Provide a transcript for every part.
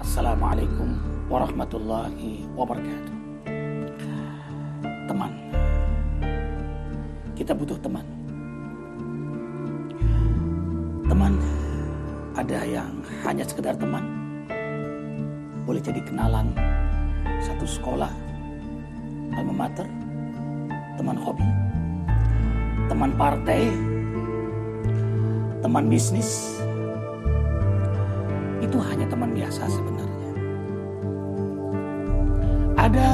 Assalamualaikum warahmatullahi wabarakatuh. Teman, kita butuh teman. Teman, ada yang hanya sekedar teman, boleh jadi kenalan satu sekolah, alma mater, teman hobi, teman partai, teman bisnis, itu hanya teman biasa sebenarnya. Ada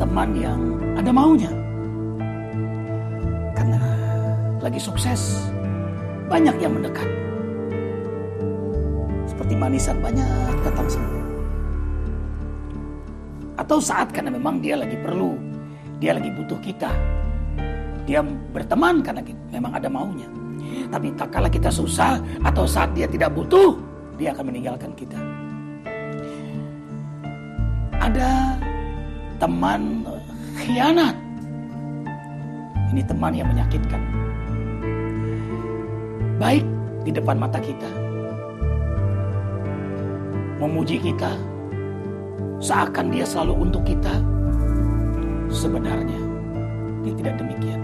teman yang ada maunya. Karena lagi sukses, banyak yang mendekat. Seperti manisan banyak datang semua. Atau saat karena memang dia lagi perlu, dia lagi butuh kita. Dia berteman karena memang ada maunya. Tapi tak kala kita susah atau saat dia tidak butuh, dia akan meninggalkan kita. Ada teman khianat. Ini teman yang menyakitkan. Baik di depan mata kita. Memuji kita. Seakan dia selalu untuk kita. Sebenarnya dia tidak demikian.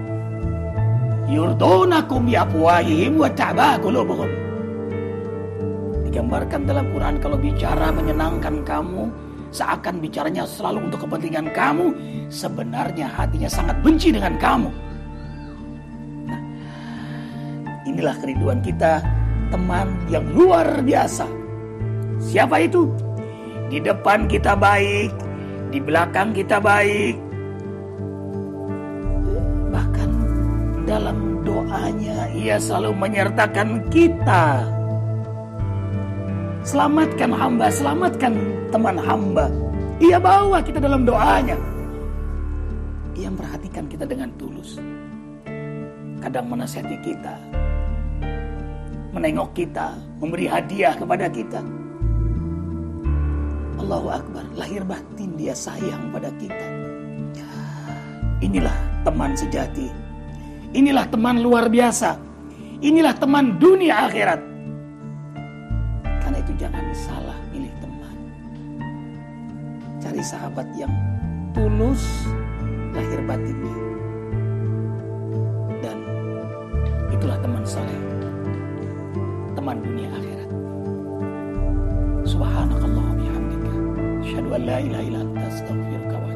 Yurdonakum biafwahihim wa ta'ba qulubuhum digambarkan dalam Quran kalau bicara menyenangkan kamu seakan bicaranya selalu untuk kepentingan kamu sebenarnya hatinya sangat benci dengan kamu. Nah, inilah kerinduan kita teman yang luar biasa. Siapa itu? Di depan kita baik di belakang kita baik. Bahkan dalam doanya ia selalu menyertakan kita Selamatkan hamba, selamatkan teman hamba. Ia bawa kita dalam doanya. Ia memperhatikan kita dengan tulus. Kadang menasihati kita. Menengok kita, memberi hadiah kepada kita. Allahu Akbar, lahir batin dia sayang pada kita. Inilah teman sejati. Inilah teman luar biasa. Inilah teman dunia akhirat. Jangan salah pilih teman. Cari sahabat yang tulus lahir batinnya. Dan itulah teman soleh. Teman dunia akhirat. Subhanakallah bihamdika. Asyhadu an la ilaha illa anta astaghfiruka wa